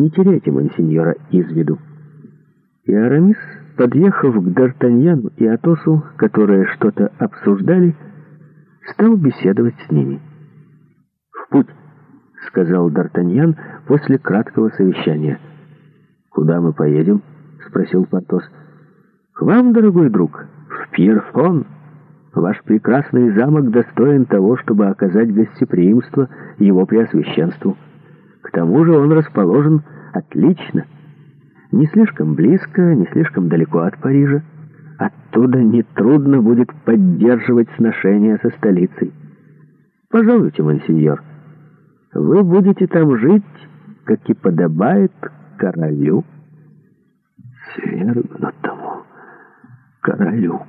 Не теряйте мансиньора из виду. И Арамис, подъехав к Д'Артаньяну и Атосу, которые что-то обсуждали, стал беседовать с ними. «В путь!» — сказал Д'Артаньян после краткого совещания. «Куда мы поедем?» — спросил Портос. «К вам, дорогой друг, в Пьерфон. Ваш прекрасный замок достоин того, чтобы оказать гостеприимство его преосвященству». К тому же он расположен отлично. Не слишком близко, не слишком далеко от Парижа. Оттуда нетрудно будет поддерживать сношения со столицей. Пожалуйте, мансиньор, вы будете там жить, как и подобает королю. Свергнутому королю,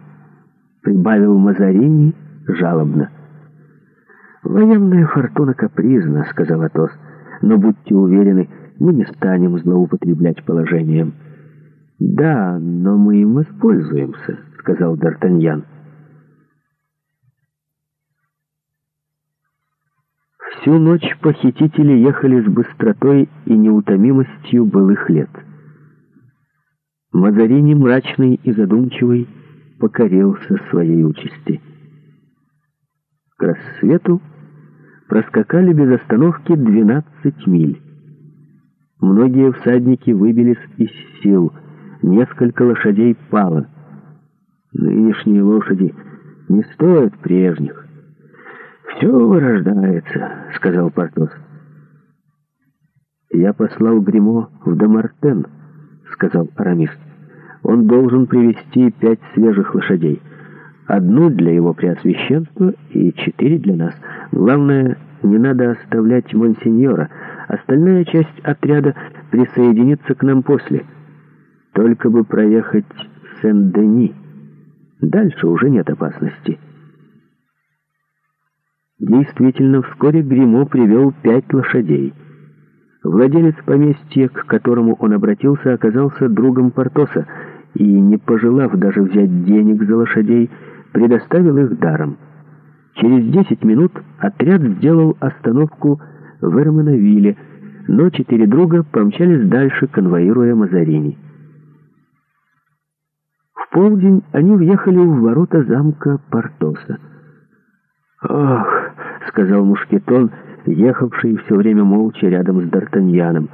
прибавил Мазарини жалобно. «Военная фортуна капризна», — сказал Атос, — но будьте уверены, мы не станем злоупотреблять положением». «Да, но мы им воспользуемся», — сказал Д'Артаньян. Всю ночь похитители ехали с быстротой и неутомимостью былых лет. Мазарини, мрачный и задумчивый, покорился своей участи. К рассвету проскакали без остановки 12 миль. Многие всадники выбились из сил, несколько лошадей пало. Нынешние лошади не стоят прежних. «Все вырождается», — сказал Портос. «Я послал гримо в Дамартен», — сказал Арамис. «Он должен привести пять свежих лошадей». Одну для его преосвященства и четыре для нас. Главное, не надо оставлять монсеньора. Остальная часть отряда присоединится к нам после. Только бы проехать Сен-Дени. Дальше уже нет опасности. Действительно, вскоре Гримо привел пять лошадей. Владелец поместья, к которому он обратился, оказался другом Портоса, и, не пожелав даже взять денег за лошадей, предоставил их даром. Через 10 минут отряд сделал остановку в Эрмановиле, но четыре друга помчались дальше, конвоируя Мазарини. В полдень они въехали в ворота замка Портоса. «Ох!» — сказал Мушкетон, ехавший все время молча рядом с Д'Артаньяном.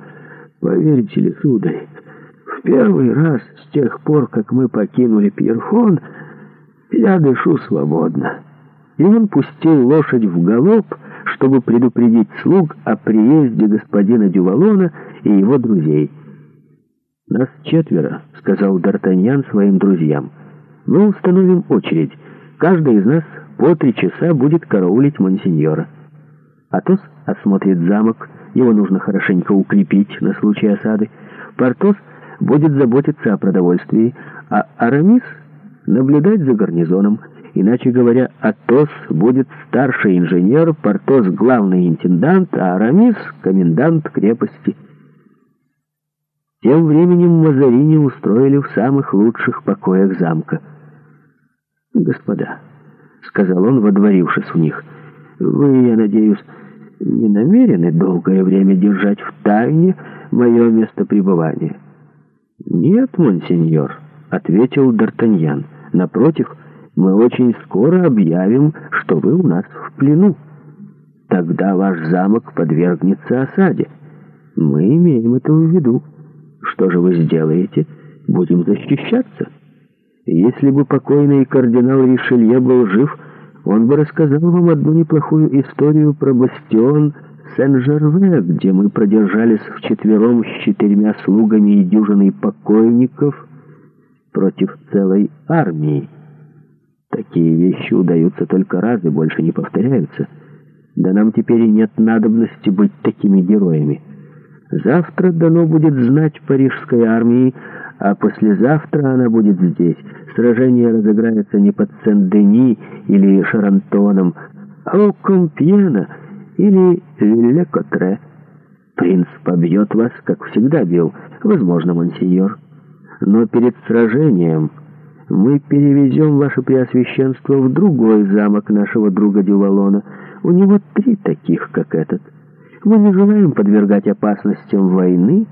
«Поверите ли, сударь, в первый раз с тех пор, как мы покинули Пьерфон...» Я дышу свободно. И он пустил лошадь в галоп, чтобы предупредить слуг о приезде господина Дювалона и его друзей. «Нас четверо», — сказал Д'Артаньян своим друзьям. «Мы установим очередь. Каждый из нас по три часа будет караулить монсеньора. Атос осмотрит замок, его нужно хорошенько укрепить на случай осады. Портос будет заботиться о продовольствии, а Арамис наблюдать за гарнизоном. Иначе говоря, Атос будет старший инженер, Портос — главный интендант, а Арамис — комендант крепости. Тем временем Мазарини устроили в самых лучших покоях замка. «Господа», — сказал он, водворившись в них, — «вы, я надеюсь, не намерены долгое время держать в тайне мое место пребывания. «Нет, монсеньор», — ответил Д'Артаньян. Напротив, мы очень скоро объявим, что вы у нас в плену. Тогда ваш замок подвергнется осаде. Мы имеем это в виду. Что же вы сделаете? Будем защищаться. Если бы покойный кардинал Ришелье был жив, он бы рассказал вам одну неплохую историю про бастион Сен-Жерве, где мы продержались вчетвером с четырьмя слугами и дюжиной покойников — против целой армии. Такие вещи удаются только раз и больше не повторяются. Да нам теперь и нет надобности быть такими героями. Завтра дано будет знать парижской армии, а послезавтра она будет здесь. Сражение разыграется не под Сен-Дени или Шарантоном, а у Компьена или Вилле-Котре. Принц побьет вас, как всегда бил, возможно, монсеньор но перед сражением мы перевезем ваше преосвященство в другой замок нашего друга Дювалона. У него три таких, как этот. Мы не желаем подвергать опасностям войны,